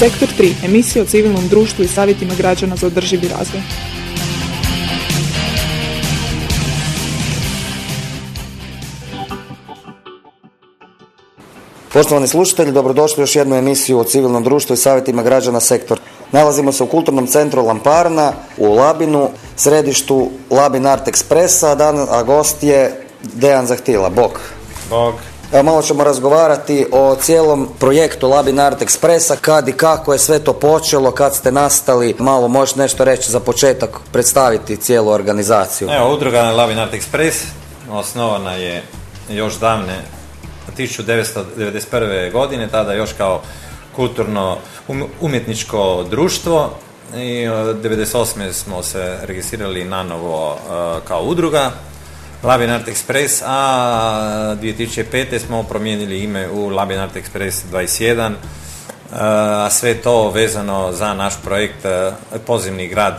Sektor 3. Emisija o civilnom društvu i savjetima građana za održivi razvoj. Poštovani slušatelji, dobrodošli u još jednu emisiju o civilnom društvu i savjetima građana sektor. Nalazimo se u kulturnom centru Lamparna u Labinu, središtu Labin Art Expressa, dan, a gost je Dejan Zahtila. Bog. Bog. Malo ćemo razgovarati o cijelom projektu Labin Art Expressa, kad i kako je sve to počelo, kad ste nastali, malo možeš nešto reći za početak, predstaviti cijelu organizaciju. Evo, udruga Labin Art Express osnovana je još davne 1991. godine, tada još kao kulturno um, umjetničko društvo i 1998. smo se registrirali na novo kao udruga Labin Art Express, a 2005. smo promijenili ime u Labin Art Express 21, a sve to vezano za naš projekt Pozivni grad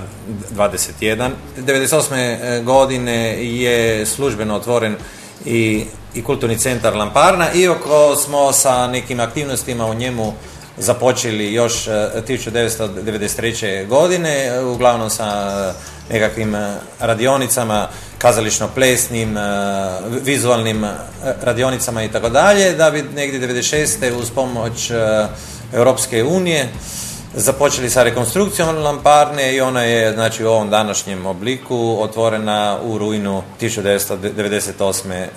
21. 1998. godine je službeno otvoren i, i kulturni centar Lamparna, iako smo sa nekim aktivnostima u njemu započeli još 1993. godine, uglavnom sa nekakvim radionicama, kazališno-plesnim, vizualnim radionicama i tako dalje, da bi negdje 96. uz pomoć Europske unije započeli sa rekonstrukcijom Lamparne i ona je znači u ovom današnjem obliku otvorena u rujnu 1998. E,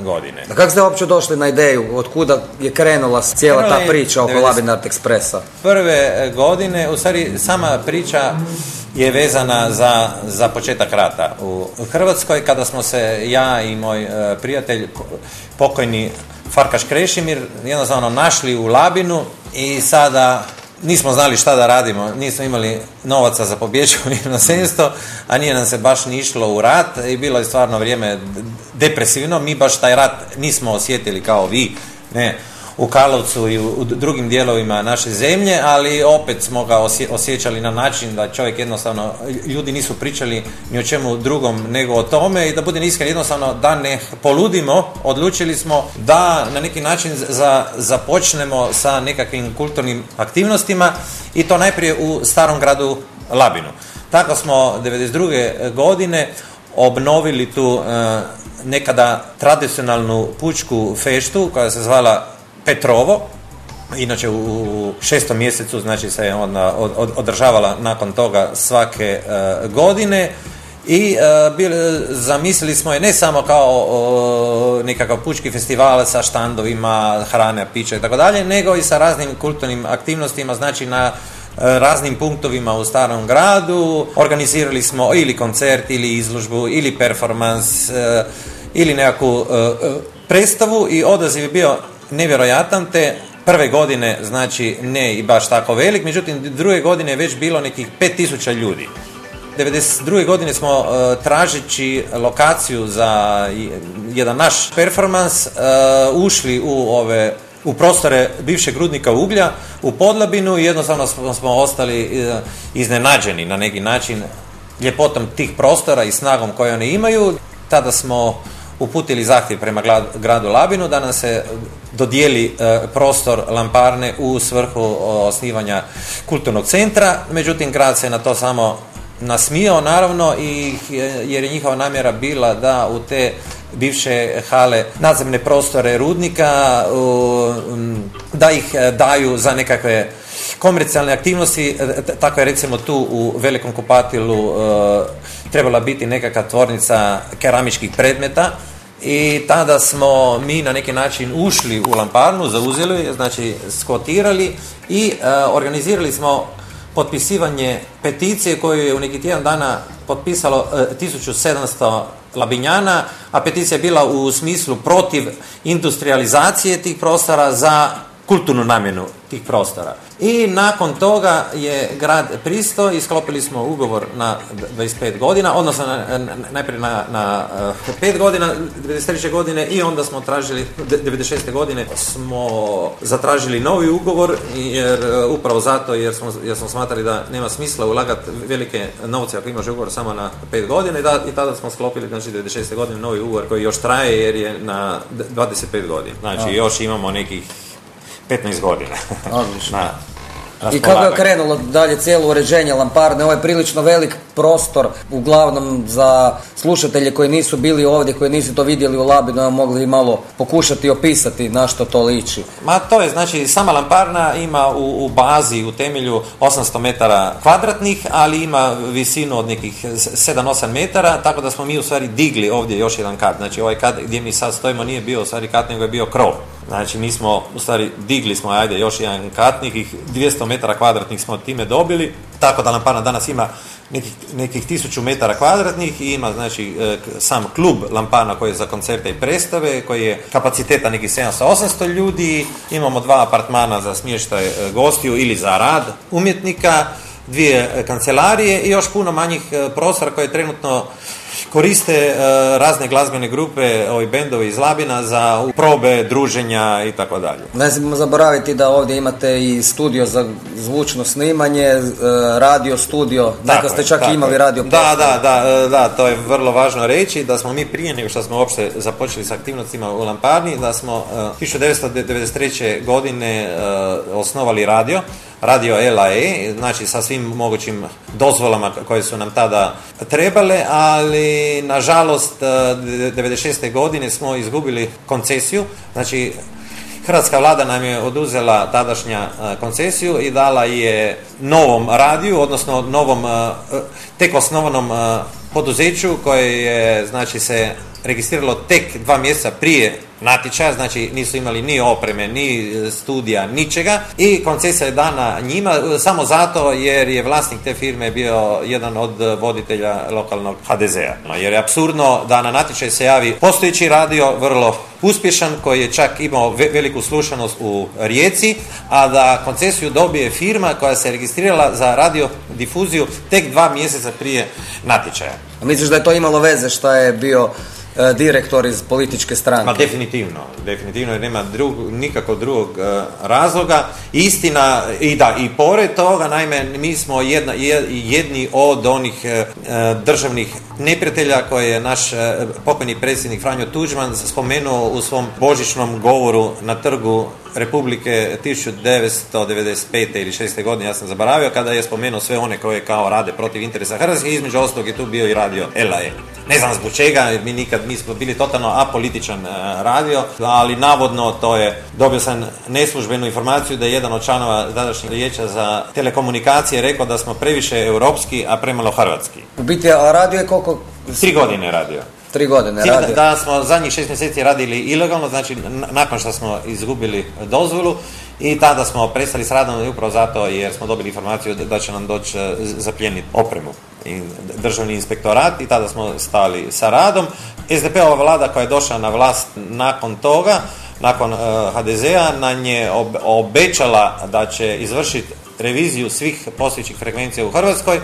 godine. A kako ste uopće došli na ideju? Od kuda je krenula cijela ta priča oko 90... Labinart Expressa? Prve godine, u stvari sama priča je vezana za, za početak rata u Hrvatskoj kada smo se ja i moj e, prijatelj pokojni Farkaš Krešimir jednostavno našli u Labinu i sada nismo znali šta da radimo, nismo imali novaca za pobjeći u inozemstvo, a nije nam se baš ni išlo u rat i bilo je stvarno vrijeme depresivno, mi baš taj rat nismo osjetili kao vi, ne, u Karlovcu i u drugim dijelovima naše zemlje, ali opet smo ga osjećali na način da čovjek jednostavno, ljudi nisu pričali ni o čemu drugom nego o tome i da bude iskren jednostavno da ne poludimo, odlučili smo da na neki način za, započnemo sa nekakvim kulturnim aktivnostima i to najprije u starom gradu Labinu. Tako smo 92. godine obnovili tu e, nekada tradicionalnu pučku feštu koja se zvala Petrovo, inače u šestom mjesecu znači se ona održavala nakon toga svake e, godine i e, zamislili smo je ne samo kao nekakav pučki festival sa štandovima, hrane, pića i tako dalje, nego i sa raznim kulturnim aktivnostima, znači na e, raznim punktovima u starom gradu. Organizirali smo ili koncert, ili izložbu, ili performans, ili nekakvu predstavu i odaziv je bio nevjerojatan, te prve godine, znači ne i baš tako velik, međutim druge godine je već bilo nekih 5000 ljudi. 92. godine smo uh, tražeći lokaciju za jedan naš performans uh, ušli u ove u prostore bivšeg rudnika uglja u Podlabinu i jednostavno smo, smo ostali uh, iznenađeni na neki način ljepotom tih prostora i snagom koje oni imaju. Tada smo uputili zahtjev prema gradu Labinu da nam se dodijeli e, prostor Lamparne u svrhu osnivanja kulturnog centra, međutim grad se na to samo nasmijao naravno i jer je njihova namjera bila da u te bivše hale nadzemne prostore rudnika da ih e, daju za nekakve komercijalne aktivnosti, e, tako je recimo tu u Velikom Kupatilu trebala biti nekakva tvornica keramičkih predmeta i tada smo mi na neki način ušli u Lamparnu, zauzeli, znači skvotirali i e, organizirali smo potpisivanje peticije koju je u neki tjedan dana potpisalo 1700 e, labinjana, a peticija je bila u smislu protiv industrializacije tih prostora za kulturnu namjenu tih prostora. I nakon toga je grad pristo i sklopili smo ugovor na 25 godina, odnosno na, najprije na, na 5 eh, godina, 93. godine i onda smo tražili, 96. godine smo zatražili novi ugovor jer eh, upravo zato jer smo, jer smo smatrali da nema smisla ulagati velike novce ako imaš ugovor samo na 5 godina i, da, i tada smo sklopili znači 96. godine novi ugovor koji još traje jer je na 25 godina. Znači još imamo nekih 15 godina. Odlično. I kako je krenulo dalje cijelo uređenje lamparne? Ovo je prilično velik prostor, uglavnom za slušatelje koji nisu bili ovdje, koji nisu to vidjeli u Labinu, mogli malo pokušati opisati na što to liči. Ma to je, znači, sama lamparna ima u, u bazi, u temelju 800 metara kvadratnih, ali ima visinu od nekih 7-8 metara, tako da smo mi u stvari digli ovdje još jedan kat. Znači, ovaj kat gdje mi sad stojimo nije bio u stvari kat, nego je bio krov. Znači mi smo, u stvari digli smo, ajde, još jedan katnik, 200 metara kvadratnih smo time dobili, tako da Lamparna danas ima nekih, nekih 1000 metara kvadratnih i ima znači e, sam klub Lampana koji je za koncerte i predstave, koji je kapaciteta nekih 700-800 ljudi, imamo dva apartmana za smještaj e, gostiju ili za rad umjetnika, dvije e, kancelarije i još puno manjih prostora koje trenutno koriste e, razne glazbene grupe, ovi bendovi iz Labina za probe, druženja i tako dalje. Ne smijemo zaboraviti da ovdje imate i studio za zvučno snimanje, e, radio studio, dakle ste čak i imali radio Da, da, da, e, da, to je vrlo važno reći, da smo mi prije nego što smo uopšte započeli s aktivnostima u Lamparni, da smo 1993. godine osnovali radio, radio LAE, znači sa svim mogućim dozvolama koje su nam tada trebale, ali nažalost 96. E, godine smo izgubili koncesiju, znači Hrvatska vlada nam je oduzela tadašnja e, koncesiju i dala je novom radiju, odnosno novom e, tek osnovanom poduzeću koje je znači se registriralo tek dva mjeseca prije natječaja, znači nisu imali ni opreme, ni studija, ničega i koncesija je dana njima samo zato jer je vlasnik te firme bio jedan od voditelja lokalnog HDZ-a. Jer je absurdno da na natječaj se javi postojeći radio, vrlo uspješan, koji je čak imao veliku slušanost u Rijeci, a da koncesiju dobije firma koja se registrirala za radiodifuziju tek dva mjeseca prije natječaja. A misliš da je to imalo veze što je bio E, direktor iz političke stranke. Pa definitivno, definitivno nema drug, nikakvog drugog e, razloga. Istina, i da, i pored toga, naime, mi smo jedna, jedni od onih e, državnih neprijatelja koje je naš pokojni predsjednik Franjo Tuđman spomenuo u svom božićnom govoru na trgu Republike 1995. ili 6. godine, ja sam zaboravio, kada je spomenuo sve one koje kao rade protiv interesa Hrvatske, između ostalog je tu bio i radio LAE. Ne znam zbog čega, mi nikad, mi smo bili totalno apolitičan e, radio, ali navodno to je, dobio sam neslužbenu informaciju da je jedan od članova tadašnjeg vijeća za telekomunikacije rekao da smo previše europski, a premalo hrvatski. U biti, radio je koliko? Tri godine radio. Tri godine radio. Da smo zadnjih šest mjeseci radili ilegalno, znači nakon što smo izgubili dozvolu i tada smo prestali s radom upravo zato jer smo dobili informaciju da će nam doći e, zapljeniti opremu i državni inspektorat i tada smo stali sa radom. SDP-ova vlada koja je došla na vlast nakon toga, nakon e, HDZ-a, nam je obećala da će izvršiti reviziju svih postojećih frekvencija u Hrvatskoj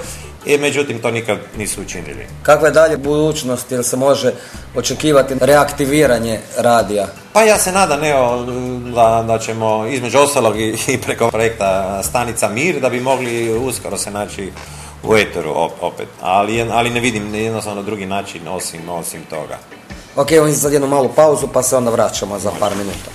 i međutim to nikad nisu učinili. Kakva je dalje budućnost, ili se može očekivati reaktiviranje radija? Pa ja se nadam evo, da, da ćemo između ostalog i, i preko projekta Stanica Mir da bi mogli uskoro se naći u eteru opet, ali, ali ne vidim jednostavno drugi način osim, osim toga. Ok, on sad jednu malu pauzu pa se onda vraćamo za par minuta.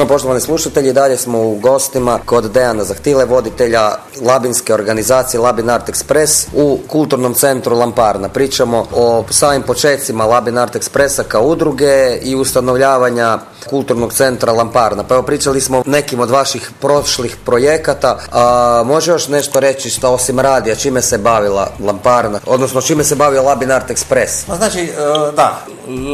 No, poštovani slušatelji, dalje smo u gostima kod Dejana Zahtile, voditelja labinske organizacije Labin Art Express u kulturnom centru Lamparna. Pričamo o samim počecima Labin Art Expressa kao udruge i ustanovljavanja kulturnog centra Lamparna. Pa evo pričali smo nekim od vaših prošlih projekata. A, može još nešto reći što osim radija, čime se bavila Lamparna, odnosno čime se bavio Labin Art Express? Ma znači, e, da,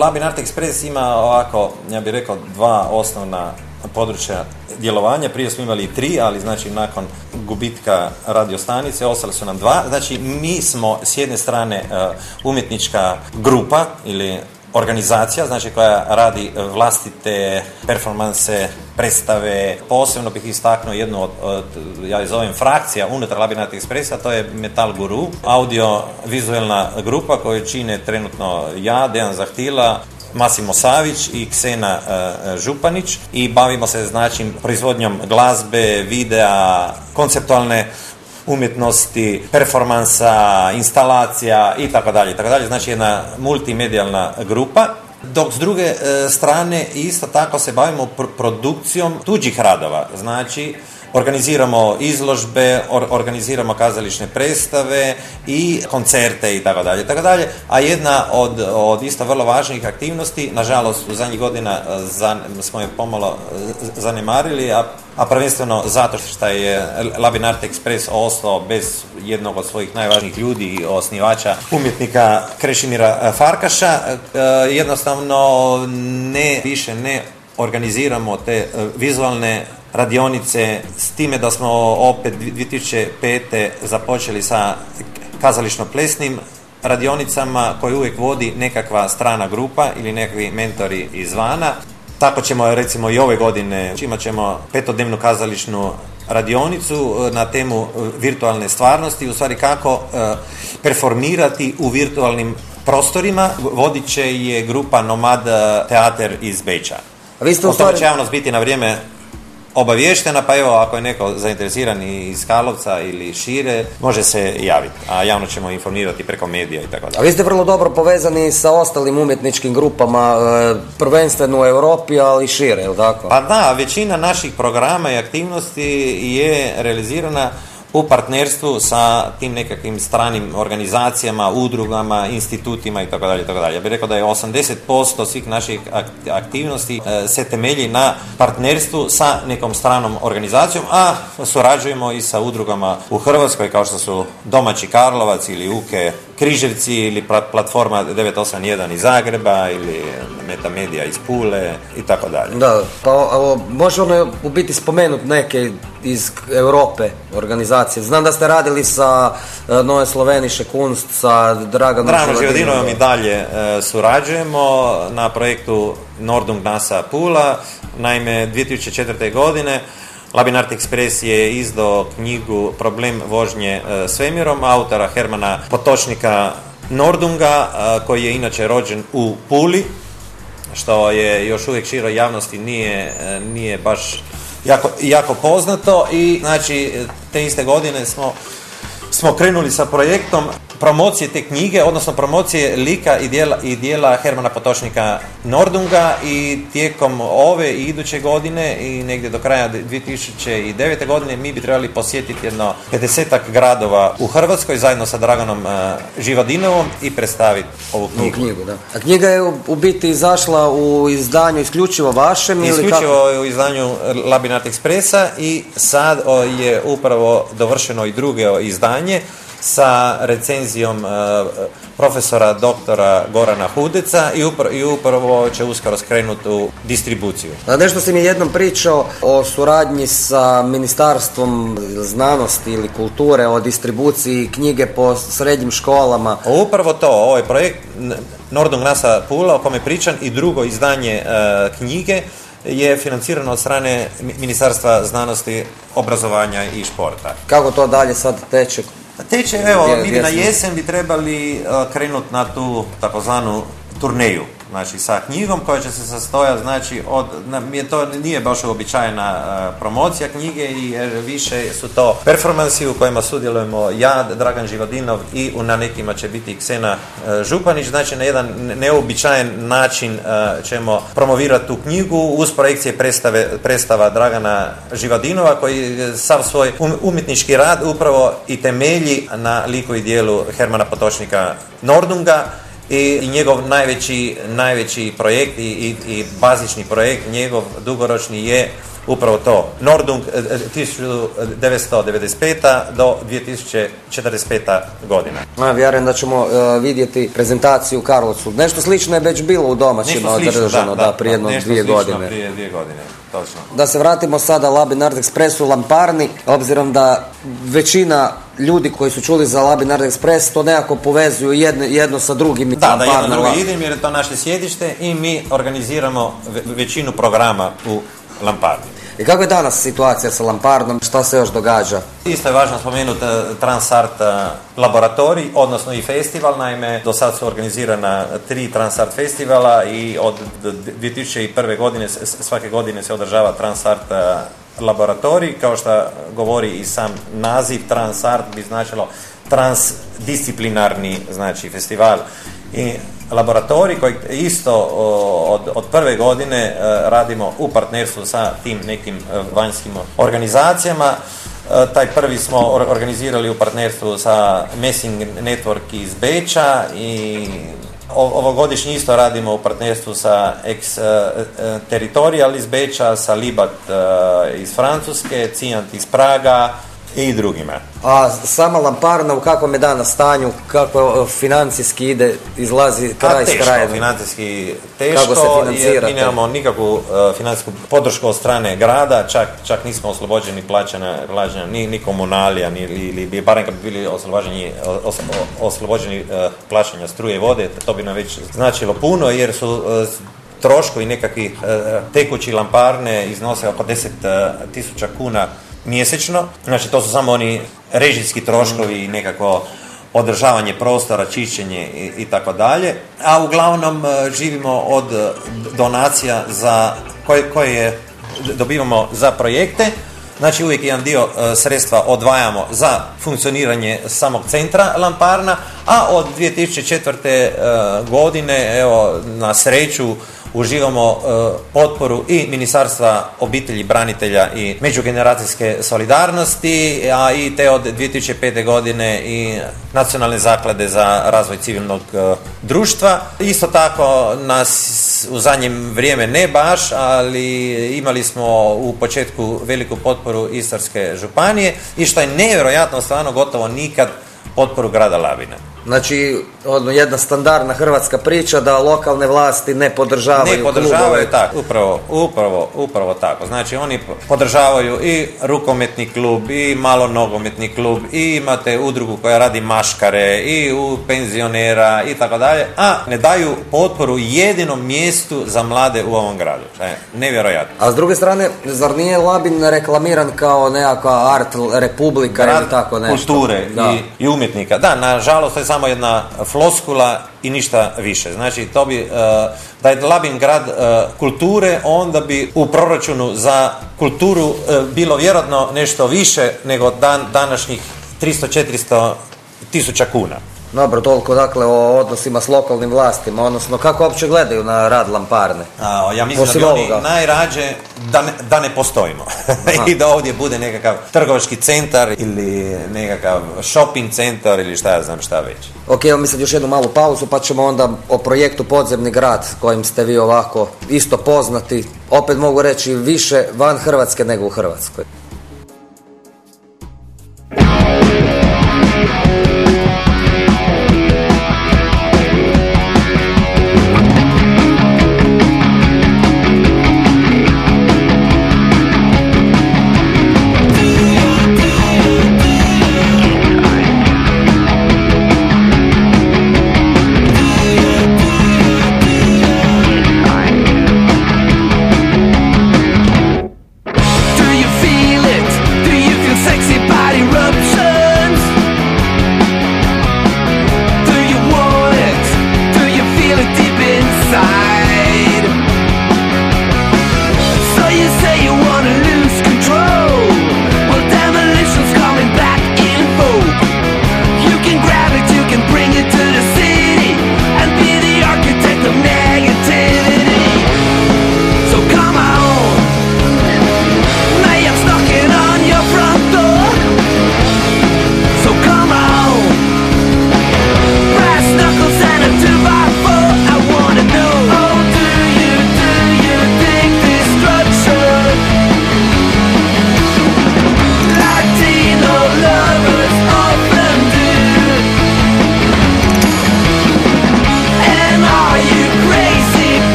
Labin Art Express ima ovako, ja bih rekao, dva osnovna područja djelovanja. Prije smo imali tri, ali znači nakon gubitka radiostanice ostale su nam dva. Znači mi smo s jedne strane e, umjetnička grupa ili organizacija, znači koja radi vlastite performanse, predstave. Posebno bih istaknuo jednu od, od ja je zovem frakcija unutar Labinat Expressa, to je Metal Guru, audio-vizualna grupa koju čine trenutno ja, Dejan Zahtila, Masimo Savić i Ksena e, Županić i bavimo se znači proizvodnjom glazbe, videa, konceptualne umjetnosti, performansa, instalacija i tako dalje, tako dalje. Znači jedna multimedijalna grupa. Dok s druge e, strane isto tako se bavimo produkcijom tuđih radova. Znači organiziramo izložbe, organiziramo kazališne predstave i koncerte i tako dalje, tako dalje. A jedna od, od isto vrlo važnih aktivnosti, nažalost u zadnjih godina e, za, smo je pomalo e, zanemarili, a a prvenstveno zato što je Labin Art Express ostao bez jednog od svojih najvažnijih ljudi i osnivača umjetnika Krešimira Farkaša. E, jednostavno ne više ne organiziramo te vizualne radionice s time da smo opet 2005. započeli sa kazališno-plesnim radionicama koje uvijek vodi nekakva strana grupa ili nekakvi mentori izvana. Tako ćemo recimo i ove godine imat ćemo petodnevnu kazališnu radionicu e, na temu e, virtualne stvarnosti, u stvari kako e, performirati u virtualnim prostorima. Vodit će je grupa Nomad Teater iz Beča. Vi ste u stvari... će javnost biti na vrijeme obavještena, pa evo ako je neko zainteresiran iz Karlovca ili šire, može se javiti, a javno ćemo informirati preko medija i tako dalje. A vi ste vrlo dobro povezani sa ostalim umjetničkim grupama, e, prvenstveno u Europi, ali i šire, je li tako? Pa da, većina naših programa i aktivnosti je realizirana u partnerstvu sa tim nekakvim stranim organizacijama, udrugama, institutima i tako dalje, tako dalje. Ja bih rekao da je 80% svih naših aktivnosti e, se temelji na partnerstvu sa nekom stranom organizacijom, a surađujemo i sa udrugama u Hrvatskoj kao što su Domaći Karlovac ili Uke Križevci ili platforma 981 iz Zagreba ili Metamedia iz Pule i tako dalje. Da, pa ovo, može ono u biti spomenuti neke iz Europe organizacije. Znam da ste radili sa uh, Nove Sloveniše Kunst, sa Draganom Draganom Živadinovom i dalje e, surađujemo na projektu Nordung NASA Pula. Naime, 2004. godine Labin Art Express je izdao knjigu Problem vožnje e, svemirom autora Hermana Potočnika Nordunga, e, koji je inače rođen u Puli, što je još uvijek široj javnosti nije, e, nije baš jako, jako poznato. I znači te iste godine smo smo krenuli sa projektom promocije te knjige, odnosno promocije lika i dijela, i dijela Hermana Potočnika Nordunga i tijekom ove i iduće godine i negdje do kraja 2009. godine mi bi trebali posjetiti jedno 50 gradova u Hrvatskoj zajedno sa Draganom uh, Živadinovom i predstaviti ovu knjigu. knjigu da. A knjiga je u biti izašla u izdanju isključivo vašem ili Isključivo kako? u izdanju Labinat Ekspresa i sad je upravo dovršeno i drugo izdanje sa recenzijom e, profesora doktora Gorana Hudeca i, i upravo će uskoro skrenuti u distribuciju. Nešto si mi jednom pričao o suradnji sa Ministarstvom znanosti ili kulture, o distribuciji knjige po srednjim školama. Upravo to, ovaj projekt Nordung Nasa Pula o kome pričam i drugo izdanje e, knjige je financirano od strane Ministarstva znanosti, obrazovanja i športa. Kako to dalje sad teče? Teče, evo, mi na jesen bi trebali krenuti na tu takozvanu turneju. Znači sa knjigom koja će se sastojati, znači od, to nije baš uobičajena promocija knjige jer više su to performansi u kojima sudjelujemo ja, Dragan Živodinov i na nekima će biti Ksena Županić, znači na jedan neobičajen način ćemo promovirati tu knjigu uz projekcije predstave, predstava Dragana Živadinova koji sav svoj um, umjetnički rad upravo i temelji na liku i dijelu Hermana Potočnika Nordunga i, njegov najveći, najveći projekt i, i, i bazični projekt njegov dugoročni je upravo to. Nordung 1995. E, e, do 2045. godina. Ja, vjerujem da ćemo e, vidjeti prezentaciju u Karlovcu. Nešto slično je već bilo u domaćima održano da, da, prije jedno dvije godine. prije dvije godine. Točno. Da se vratimo sada Labin Art Express u Lamparni, obzirom da većina ljudi koji su čuli za Labin Art Express to nekako povezuju jedno, jedno sa drugim. Da, da jedno drugi idem jer je to naše sjedište i mi organiziramo većinu programa u Lamparni. I kako je danas situacija sa Lampardom, šta se još događa? Isto je važno spomenuti e, Transart e, laboratorij, odnosno i festival, naime do sad su organizirana tri Transart festivala i od 2001. godine svake godine se održava Transart e, laboratorij, kao što govori i sam naziv Transart bi značilo transdisciplinarni znači festival i laboratorij koji isto od, od prve godine e, radimo u partnerstvu sa tim nekim e, vanjskim organizacijama. E, taj prvi smo organizirali u partnerstvu sa Messing Network iz Beča i ovogodišnji isto radimo u partnerstvu sa Ex Territorial iz Beča, sa Libat iz Francuske, Cijant iz Praga, i drugima. A sama Lamparna u kakvom je danas stanju, kako e, financijski ide, izlazi kraj s krajem? financijski teško, kako se financirate? mi nemamo nikakvu uh, financijsku podršku od strane grada, čak, čak nismo oslobođeni plaćanja, plaćanja ni, ni komunalija, ni, ili bi barem kad bi bili oslobođeni, oslobođeni uh, plaćanja struje i vode, to bi nam već značilo puno jer su uh, troškovi nekakvi tekući lamparne iznose oko 10 tisuća kuna mjesečno. Znači to su samo oni režijski troškovi i nekako održavanje prostora, čišćenje i, tako dalje. A uglavnom e, živimo od donacija za koje, koje dobivamo za projekte. Znači uvijek jedan dio e, sredstva odvajamo za funkcioniranje samog centra Lamparna, a od 2004. E, godine evo na sreću uživamo e, potporu i Ministarstva obitelji, branitelja i međugeneracijske solidarnosti, a i te od 2005. godine i Nacionalne zaklade za razvoj civilnog e, društva. Isto tako nas u zadnjem vrijeme ne baš, ali imali smo u početku veliku potporu Istarske županije i što je nevjerojatno stvarno gotovo nikad potporu grada Labina. Znači, ono, jedna standardna hrvatska priča da lokalne vlasti ne podržavaju Ne podržavaju tako, upravo, upravo, upravo tako. Znači, oni podržavaju i rukometni klub, i malo nogometni klub, i imate udrugu koja radi maškare, i u penzionera, i tako dalje, a ne daju potporu jedinom mjestu za mlade u ovom gradu. E, nevjerojatno. A s druge strane, zar nije Labin reklamiran kao nekakva art republika ili tako nešto? kulture i, i umjetnika. Da, nažalost, to je samo jedna floskula i ništa više. Znači, to bi, e, da je Labin grad e, kulture, onda bi u proračunu za kulturu e, bilo vjerojatno nešto više nego dan, današnjih 300-400 tisuća kuna. Dobro, toliko dakle o odnosima s lokalnim vlastima, odnosno kako uopće gledaju na rad Lamparne? A, ja mislim da bi oni najrađe da ne, da ne postojimo i da ovdje bude nekakav trgovački centar ili nekakav shopping centar ili šta ja znam šta već. Ok, evo mi sad još jednu malu pauzu pa ćemo onda o projektu Podzemni grad kojim ste vi ovako isto poznati, opet mogu reći više van Hrvatske nego u Hrvatskoj.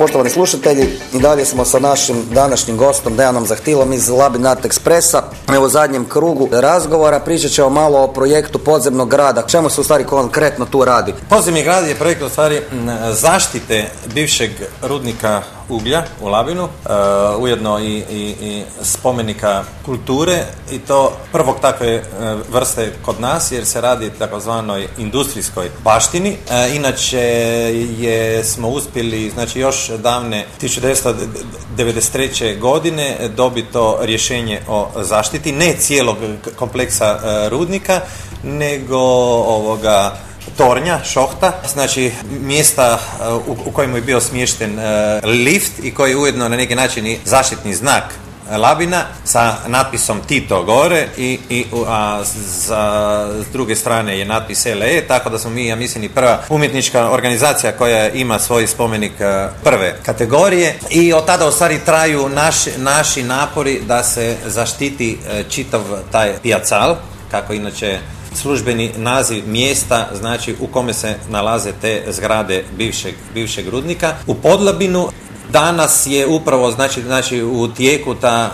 Poštovani slušatelji, i dalje smo sa našim današnjim gostom Dejanom Zahtilom iz Labinat. Evo u zadnjem krugu razgovora pričat ćemo malo o projektu podzemnog grada. Čemu se u stvari konkretno tu radi? Podzemni grad je projekt u stvari zaštite bivšeg rudnika uglja u Labinu, uh, ujedno i, i, i, spomenika kulture i to prvog takve uh, vrste kod nas jer se radi takozvanoj industrijskoj baštini. Uh, inače je smo uspjeli znači još davne 1993. godine dobiti to rješenje o zaštiti, ne cijelog kompleksa rudnika, nego ovoga tornja, šohta, znači mjesta uh, u, kojemu je bio smješten uh, lift i koji je ujedno na neki način i zaštitni znak Labina sa natpisom Tito gore i, i a za, s druge strane je natpis LE, tako da smo mi, ja mislim, i prva umjetnička organizacija koja ima svoj spomenik uh, prve kategorije. I od tada u stvari traju naši, naši napori da se zaštiti čitav taj pijacal, kako inače službeni naziv mjesta znači u kome se nalaze te zgrade bivšeg, bivšeg rudnika. U Podlabinu danas je upravo znači, znači u tijeku ta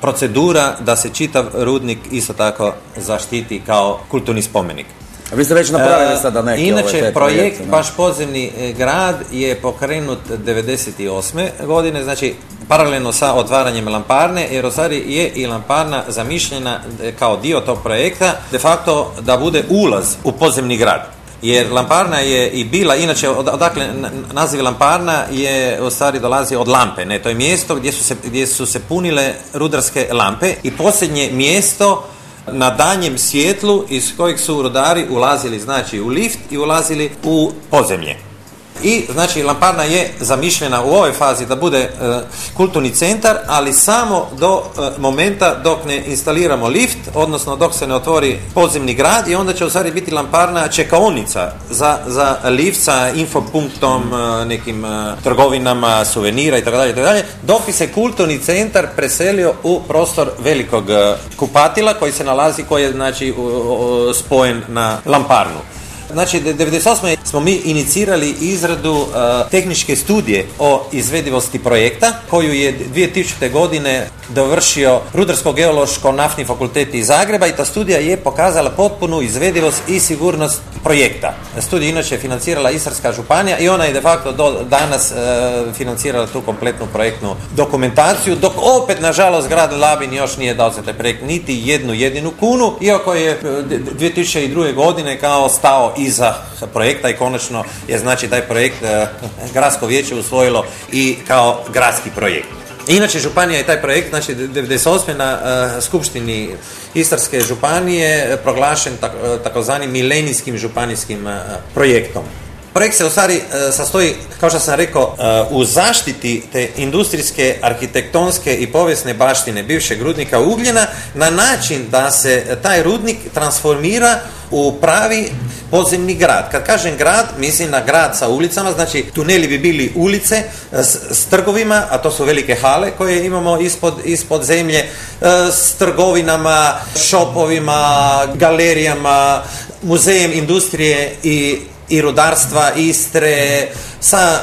procedura da se čitav rudnik isto tako zaštiti kao kulturni spomenik. A vi ste već napravili sada neke Inače, projekt Baš podzemni e, grad je pokrenut 98. godine, znači paralelno sa otvaranjem lamparne, jer Osari je i lamparna zamišljena e, kao dio tog projekta, de facto da bude ulaz u podzemni grad. Jer lamparna je i bila, inače, odakle naziv lamparna je u stvari dolazi od lampe, ne, to je mjesto gdje su se, gdje su se punile rudarske lampe i posljednje mjesto na danjem svjetlu iz kojeg su rudari ulazili znači u lift i ulazili u podzemlje. I znači Lamparna je zamišljena u ovoj fazi da bude e, kulturni centar, ali samo do e, momenta dok ne instaliramo lift, odnosno dok se ne otvori podzemni grad i onda će u stvari biti Lamparna čekaonica za, za lift sa infopunktom, e, nekim trgovinama, suvenira i tako dalje, dalje, dok bi se kulturni centar preselio u prostor velikog kupatila koji se nalazi, koji je znači spojen na Lamparnu. Znači, 98. smo mi inicirali izradu uh, tehničke studije o izvedivosti projekta, koju je 2000. godine dovršio Rudarsko-geološko naftni fakultet iz Zagreba i ta studija je pokazala potpunu izvedivost i sigurnost projekta. Studija inače je financirala Istarska županija i ona je de facto do danas uh, financirala tu kompletnu projektnu dokumentaciju, dok opet, nažalost, grad Labin još nije dao za taj projekt niti jednu jedinu kunu, iako je 2002. Uh, godine kao stao iza projekta i konačno je znači taj projekt e, gradsko vijeće usvojilo i kao gradski projekt. Inače, županija je taj projekt, znači 98. na uh, Skupštini Istarske županije proglašen tak, takozvanim milenijskim županijskim projektom. Projekt se u stvari e, sastoji, kao što sam rekao, e, u zaštiti te industrijske, arhitektonske i povijesne baštine bivšeg rudnika ugljena na način da se taj rudnik transformira u pravi podzemni grad. Kad kažem grad, mislim na grad sa ulicama, znači tuneli bi bili ulice e, s, s trgovima, a to su velike hale koje imamo ispod, ispod zemlje, s trgovinama, šopovima, galerijama, muzejem industrije i i rudarstva Istre sa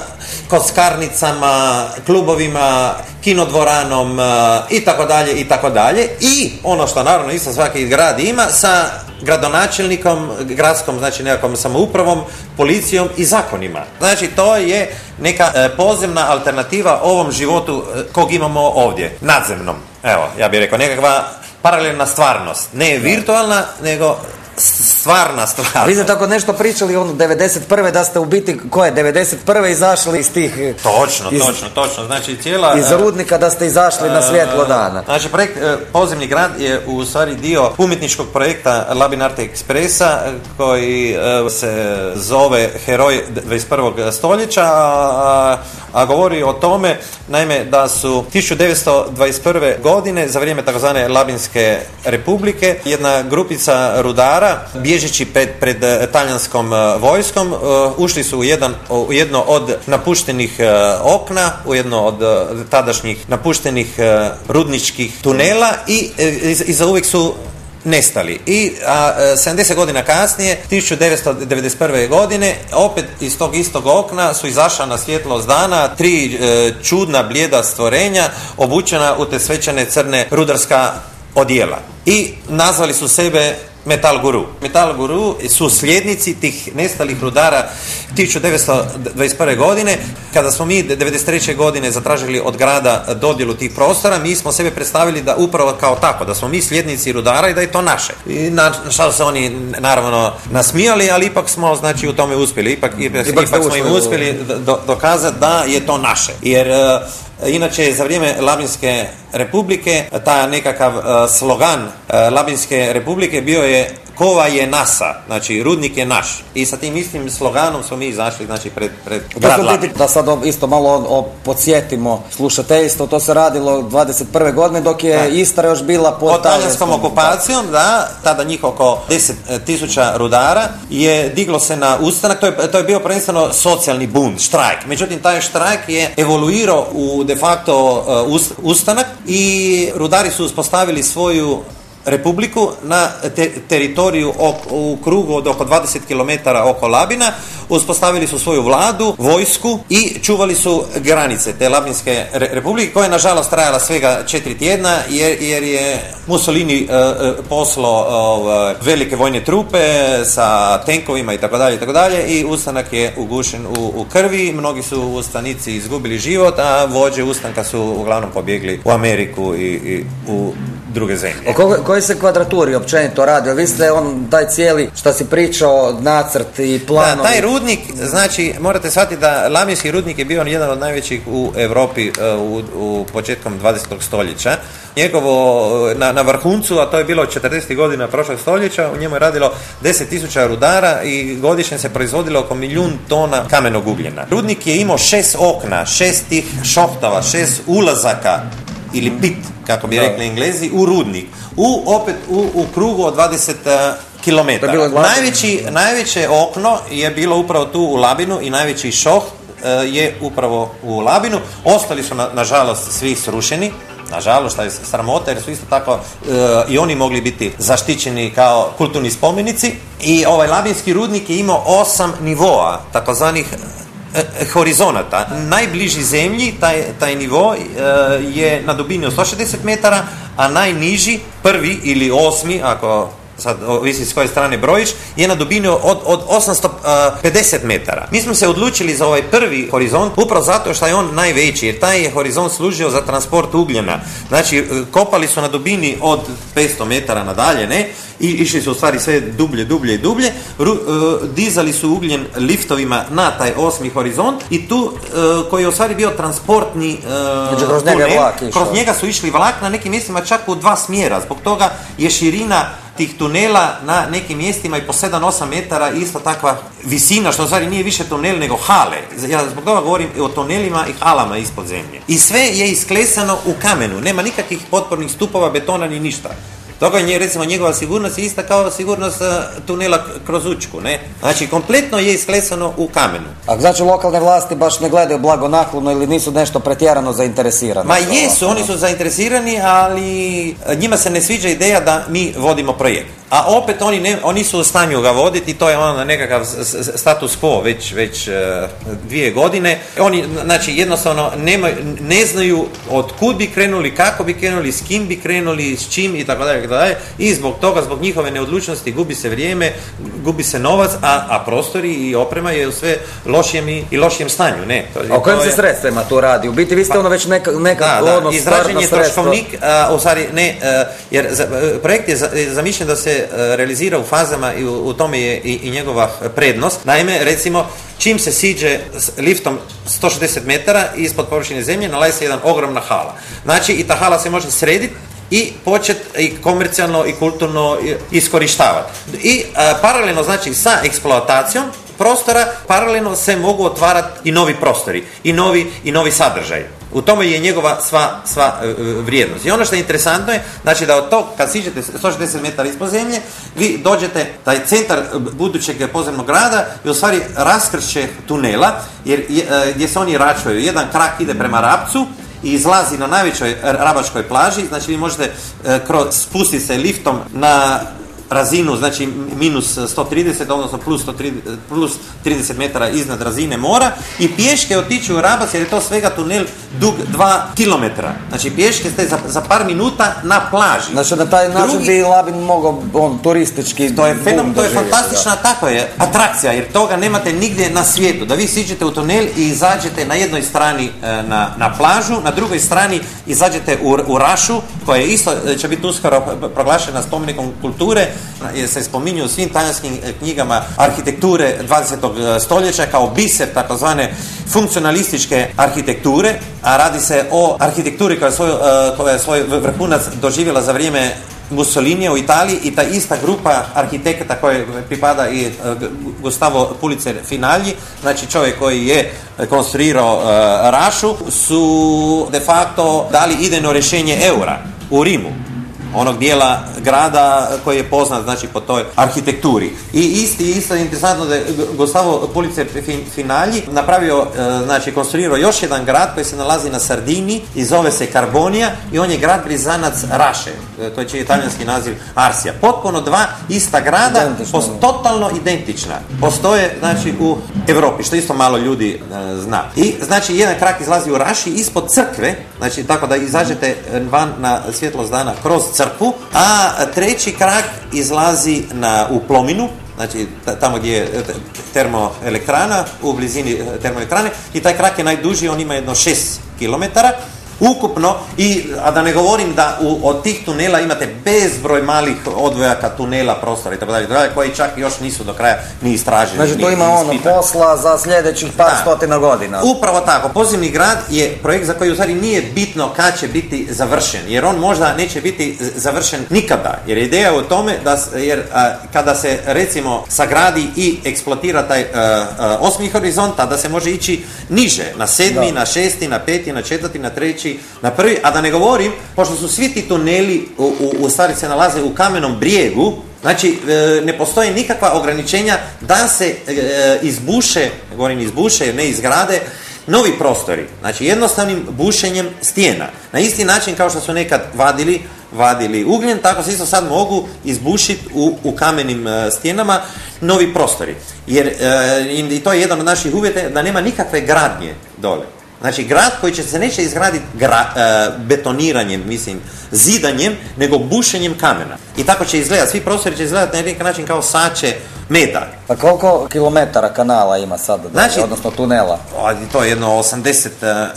kockarnicama, klubovima, kinodvoranom e, i tako dalje i tako dalje i ono što naravno isto svaki grad ima sa gradonačelnikom, gradskom znači nekakvom samoupravom, policijom i zakonima. Znači to je neka e, pozemna alternativa ovom životu e, kog imamo ovdje, nadzemnom. Evo, ja bih rekao nekakva paralelna stvarnost, ne virtualna, nego stvarna stvar. Vi ste tako nešto pričali ono 91. da ste u biti, ko je, 91. izašli iz tih... Točno, iz, točno, točno. Znači cijela... Iz e, rudnika da ste izašli na svjetlo dana. Znači projekt e, Pozemni grad je u stvari dio umjetničkog projekta Labin Arte Expressa koji e, se zove Heroj 21. stoljeća, a, a govori o tome, naime, da su 1921. godine za vrijeme takozvane Labinske republike jedna grupica rudara bježeći pred, pred e, talijanskom e, vojskom, e, ušli su u, jedan, u jedno od napuštenih okna, u jedno od tadašnjih napuštenih rudničkih tunela i iza uvijek su nestali. I a, 70 godina kasnije, 1991. godine, opet iz tog istog okna su izašla na svjetlost dana tri e, čudna blijeda stvorenja obučena u te svečane crne rudarska odijela. I nazvali su sebe Metal Guru. Metal Guru su slijednici tih nestalih rudara 1921. godine. Kada smo mi 1993. godine zatražili od grada dodjelu tih prostora, mi smo sebe predstavili da upravo kao tako, da smo mi slijednici rudara i da je to naše. I na što se oni naravno nasmijali, ali ipak smo znači u tome uspjeli. Ipak, ipak, ipak smo im uspjeli do, dokazati da je to naše. Jer Inače, za vrijeme Labinske republike, taj nekakav uh, slogan uh, Labinske republike bio je kova je nasa, znači rudnik je naš. I sa tim istim sloganom smo mi izašli znači, pred, pred grad Da sad isto malo o, podsjetimo slušateljstvo, to se radilo 21. godine dok je da. Istra još bila pod talijanskom okupacijom, da, tada njih oko 10 tisuća rudara je diglo se na ustanak, to je, to je bio prvenstveno socijalni bund, štrajk. Međutim, taj štrajk je evoluirao u de facto uh, ustanak i rudari su uspostavili svoju republiku na te, teritoriju ok, u krugu od oko 20 km oko Labina, uspostavili su svoju vladu, vojsku i čuvali su granice te Labinske re, republike koja je nažalost trajala svega četiri tjedna jer, jer je Mussolini uh, poslao uh, velike vojne trupe sa tenkovima i tako dalje i tako dalje i ustanak je ugušen u, u krvi, mnogi su ustanici izgubili život, a vođe ustanka su uglavnom pobjegli u Ameriku i, i u druge zemlje. O ko, koji se kvadraturi općenito radi? Vi ste on taj cijeli što si pričao, nacrt i planovi. Da, taj rudnik, znači morate shvatiti da Lamijski rudnik je bio jedan od najvećih u Europi e, u, u početkom 20. stoljeća. Njegovo na, na vrhuncu, a to je bilo 40. godina prošlog stoljeća, u njemu je radilo 10.000 rudara i godišnje se proizvodilo oko milijun tona kamenog ugljena. Rudnik je imao šest okna, šest tih šohtava, šest ulazaka ili pit, kako bi rekli englezi, u rudnik. U, opet u, u krugu od 20 uh, km. Najveći, najveće okno je bilo upravo tu u Labinu i najveći šoh uh, je upravo u Labinu. Ostali su, na, nažalost, svi srušeni. Nažalost, šta je sramota, jer su isto tako uh, i oni mogli biti zaštićeni kao kulturni spomenici. I ovaj labinski rudnik je imao osam nivoa, takozvanih E, horizonata. Najbliži zemlji, taj, taj nivo e, je na dubini od 160 metara, a najniži, prvi ili osmi, ako sad ovisi s koje strane brojiš, je na dubini od, od 850 metara. Mi smo se odlučili za ovaj prvi horizont upravo zato što je on najveći, jer taj je horizont služio za transport ugljena. Znači, e, kopali su na dubini od 500 metara nadalje, ne? I išli su u stvari sve dublje, dublje i dublje. Ru, uh, dizali su ugljen liftovima na taj osmi horizont i tu, uh, koji je u stvari bio transportni uh, kroz, njega vlak kroz njega su išli vlak na nekim mjestima čak u dva smjera. Zbog toga je širina tih tunela na nekim mjestima i po 7-8 metara isto takva visina, što stvari nije više tunel nego hale. Ja zbog toga govorim o tunelima i halama ispod zemlje. I sve je isklesano u kamenu, nema nikakvih potpornih stupova, betona ni ništa. Toga je recimo njegova sigurnost je ista kao sigurnost e, tunela kroz Učku, ne? Znači, kompletno je isklesano u kamenu. A znači lokalne vlasti baš ne gledaju blago naklono ili nisu nešto pretjerano zainteresirani? Ma jesu, oni su zainteresirani, ali njima se ne sviđa ideja da mi vodimo projekt. A opet oni, ne, oni su u stanju ga voditi, to je ono nekakav status quo već, već uh, dvije godine. Oni, znači, jednostavno nema, ne znaju od kud bi krenuli, kako bi krenuli, s kim bi krenuli, s čim i tako dalje. I zbog toga, zbog njihove neodlučnosti gubi se vrijeme, gubi se novac, a, a prostori i oprema je u sve lošijem i, i lošijem stanju. Ne, to, a o kojim se sredstvima tu radi? U biti vi ste pa, ono već neka, neka da, da, izrađen je troškovnik, a, ne, a, jer za, projekt je, je zamišljen da se realizira u fazama i u, tome je i, i njegova prednost. Naime, recimo, čim se siđe liftom 160 metara ispod površine zemlje, nalazi se jedan ogromna hala. Znači, i ta hala se može srediti i početi i komercijalno i kulturno iskorištavati. I a, paralelno znači sa eksploatacijom prostora paralelno se mogu otvarati i novi prostori i novi i novi sadržaj. U tome je njegova sva, sva e, vrijednost. I ono što je interesantno je, znači da od tog, kad siđete 160 metara ispod zemlje, vi dođete, taj centar budućeg podzemnog grada i u stvari raskršće tunela, jer, je, gdje se oni račvaju. Jedan krak ide prema Rapcu, i izlazi na najvećoj rabačkoj plaži, znači vi možete e, spustiti se liftom na razinu, znači minus 130, odnosno plus, 130, plus 30 metara iznad razine mora i pješke otići u Rabac jer je to svega tunel dug 2 km. Znači pješke ste za, za par minuta na plaži. Znači na taj način Drugi, bi Labin mogao on, turistički To je, fenom, to je fantastična tako je atrakcija jer toga nemate nigdje na svijetu. Da vi siđete u tunel i izađete na jednoj strani e, na, na plažu, na drugoj strani izađete u, u Rašu koja je isto e, će biti uskoro proglašena spomenikom kulture se spominju u svim talijanskim e, knjigama arhitekture 20. E, stoljeća kao biser takozvane funkcionalističke arhitekture, a radi se o arhitekturi koja je svoj, e, koja je svoj vrhunac doživjela za vrijeme Mussolini u Italiji i ta ista grupa arhitekata koje pripada i Gustavo Pulicer Finalji, znači čovjek koji je konstruirao Rašu, su de facto dali idejno rješenje eura u Rimu onog dijela grada koji je poznat znači po toj arhitekturi. I isti isto interesantno da je Gustavo Pulice Finalji napravio e, znači konstruirao još jedan grad koji se nalazi na Sardini i zove se Karbonija i on je grad blizanac Raše. E, to je italijanski naziv Arsija. Potpuno dva ista grada post, totalno identična. Postoje znači u Europi što isto malo ljudi e, zna. I znači jedan krak izlazi u Raši ispod crkve, znači tako da izađete van na svjetlost dana kroz crkvu, a treći krak izlazi na, u Plominu, znači tamo gdje je termoelektrana, u blizini termoelektrane i taj krak je najduži, on ima jedno 6 km ukupno i a da ne govorim da u, od tih tunela imate bezbroj malih odvojaka tunela prostora i tako dalje koji čak još nisu do kraja ni istraženi. Znači to ima ono posla za sljedećih par stotina godina. Upravo tako. Pozivni grad je projekt za koji u stvari nije bitno kad će biti završen jer on možda neće biti završen nikada jer je ideja u tome da jer kada se recimo sagradi i eksploatira taj osmi horizont da se može ići niže na sedmi, na šesti, na peti, na četvrti, na treći na prvi, a da ne govorim, pošto su svi ti tuneli u, u, u stvari se nalaze u kamenom brijegu, Znači, e, ne postoje nikakva ograničenja da se e, izbuše, govorim izbuše, ne izgrade, novi prostori. Znači, jednostavnim bušenjem stijena. Na isti način kao što su nekad vadili, vadili ugljen, tako se isto sad mogu izbušiti u, u kamenim e, stijenama novi prostori. Jer, i to je jedan od naših uvjeta, da nema nikakve gradnje dole. Znači, grad koji će se neće izgraditi gra, e, betoniranjem, mislim, zidanjem, nego bušenjem kamena. I tako će izgledati. Svi prostori će izgledati na neki način kao sače meda. Pa koliko kilometara kanala ima sada, znači, odnosno tunela? To je jedno 80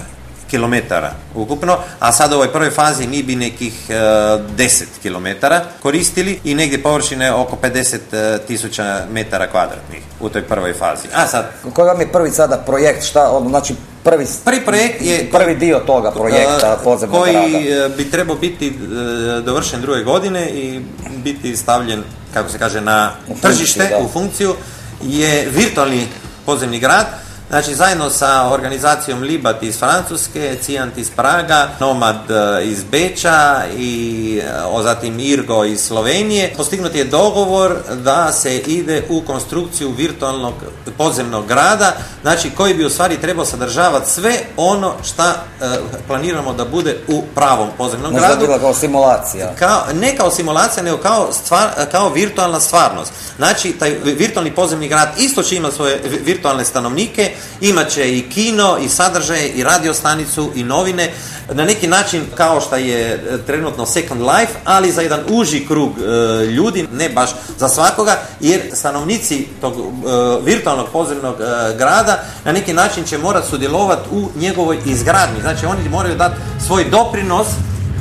e, kilometara ukupno, a sad u ovoj prvoj fazi mi bi nekih e, 10 kilometara koristili i negdje površine oko 50 e, tisuća metara kvadratnih u toj prvoj fazi. A sad... Koji vam je prvi sada projekt, šta, ono, znači prvi, prvi projekt je prvi dio toga projekta podzemnog koji grada. E, bi trebao biti e, dovršen druge godine i biti stavljen kako se kaže na tržište u funkciju je virtualni podzemni grad Znači, zajedno sa organizacijom Libat iz Francuske, Cijant iz Praga, Nomad e, iz Beča i o, zatim Irgo iz Slovenije, postignut je dogovor da se ide u konstrukciju virtualnog podzemnog grada, znači koji bi u stvari trebao sadržavati sve ono šta e, planiramo da bude u pravom podzemnom Možda gradu. bila kao simulacija. Kao, ne kao simulacija, nego kao, stvar, kao virtualna stvarnost. Znači, taj virtualni podzemni grad isto će imati svoje virtualne stanovnike, imat će i kino, i sadržaje, i radiostanicu, i novine, na neki način kao što je e, trenutno Second Life, ali za jedan uži krug e, ljudi, ne baš za svakoga, jer stanovnici tog e, virtualnog podzemnog grada na neki način će morati sudjelovati u njegovoj izgradnji. Znači oni moraju dati svoj doprinos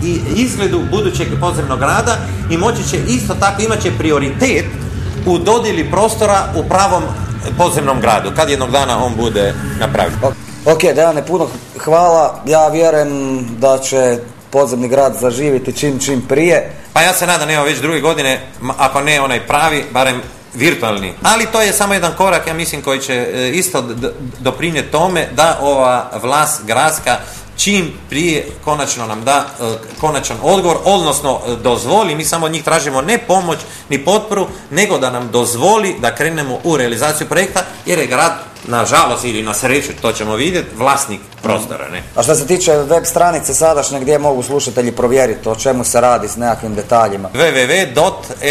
i izgledu budućeg podzemnog grada i moći će isto tako imat će prioritet u dodjeli prostora u pravom podzemnom gradu, kad jednog dana on bude napravljen. Ok, Dejane, puno hvala. Ja vjerujem da će podzemni grad zaživjeti čim čim prije. Pa ja se nadam, evo već druge godine, ako ne onaj pravi, barem virtualni. Ali to je samo jedan korak, ja mislim, koji će e, isto doprinijeti tome da ova vlast gradska čim prije konačno nam da e, konačan odgovor, odnosno e, dozvoli, mi samo od njih tražimo ne pomoć ni potporu, nego da nam dozvoli da krenemo u realizaciju projekta jer je grad na žalost ili na sreću, to ćemo vidjeti, vlasnik prostora. Ne? A što se tiče web stranice sadašnje gdje mogu slušatelji provjeriti o čemu se radi s nekakvim detaljima? www.lae.hr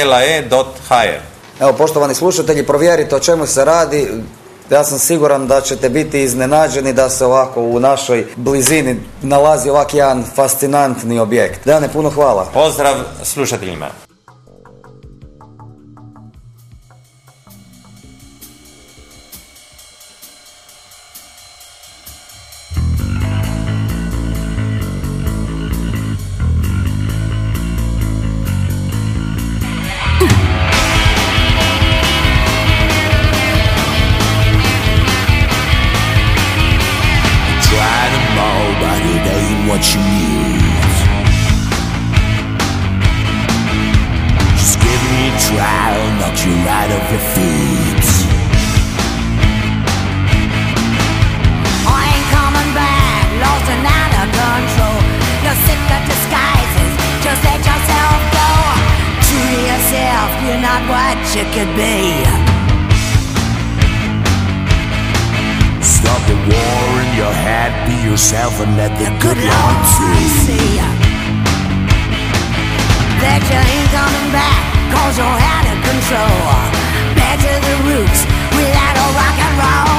Evo, poštovani slušatelji, provjerite o čemu se radi. Ja sam siguran da ćete biti iznenađeni da se ovako u našoj blizini nalazi ovak jedan fascinantni objekt. Dane, puno hvala. Pozdrav slušateljima. be yourself and let the good Lord see That you ain't coming back Cause you're out of control. Back to the roots Without a rock and roll.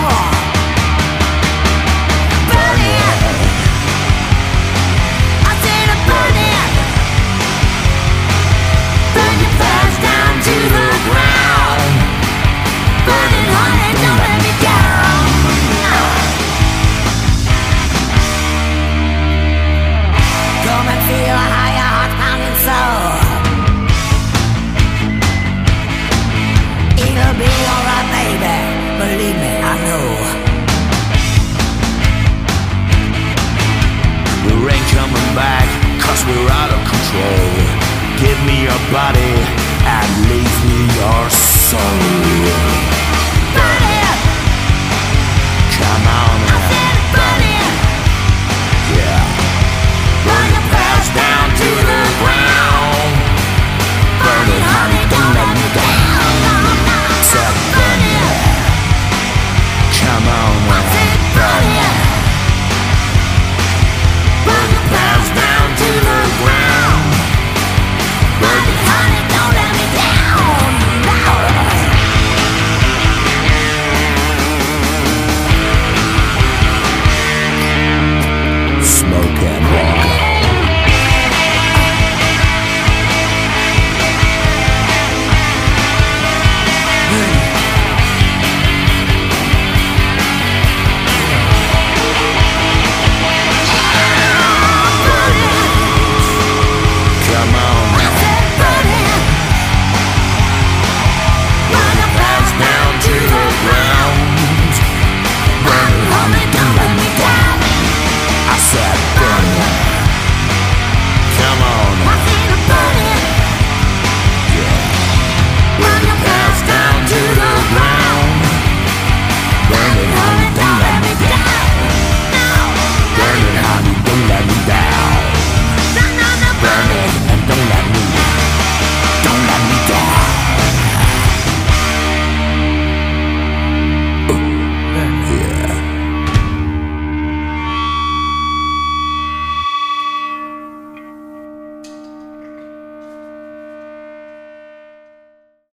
we're out of control. Give me your body and leave me your soul.